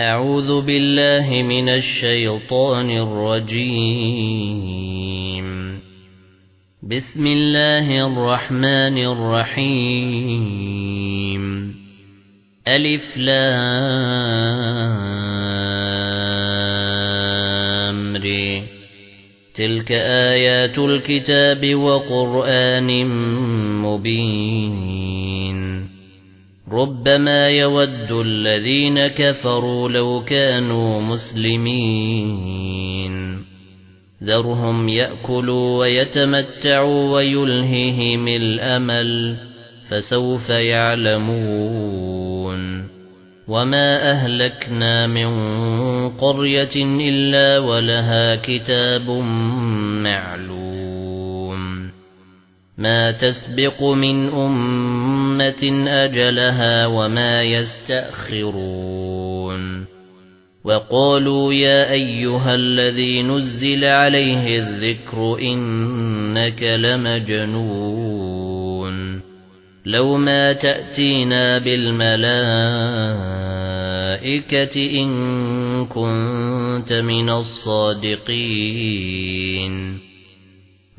أعوذ بالله من الشيطان الرجيم. بسم الله الرحمن الرحيم. ألف لام ري. تلك آيات الكتاب وقرآن مبين. ربما يود الذين كفروا لو كانوا مسلمين. ذرهم يأكلوا ويتمتعوا ويلههم الأمل فسوف يعلمون. وما أهلكنا من قرية إلا ولها كتاب معلوم. ما تسبق من أمة أجلها وما يستأخرون. وقالوا يا أيها الذي نزل عليه الذكر إنك لمجنون. لو ما تأتينا بالملائكة إن كنت من الصادقين.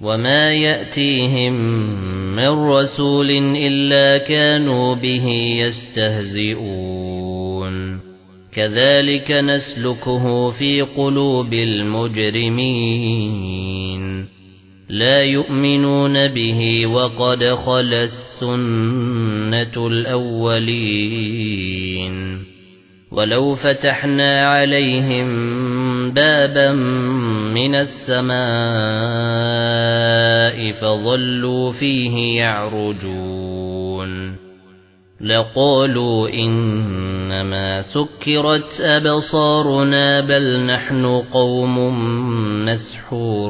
وما يأتيهم من رسول إلا كانوا به يستهزئون كذلك نسلكه في قلوب المجرمين لا يؤمنون به وقد خل السنة الأولين ولو فتحنا عليهم بابا من السماء فظلوا فيه يعرجون. لقالوا إنما سكرت أبصارنا بل نحن قوم مسحورون.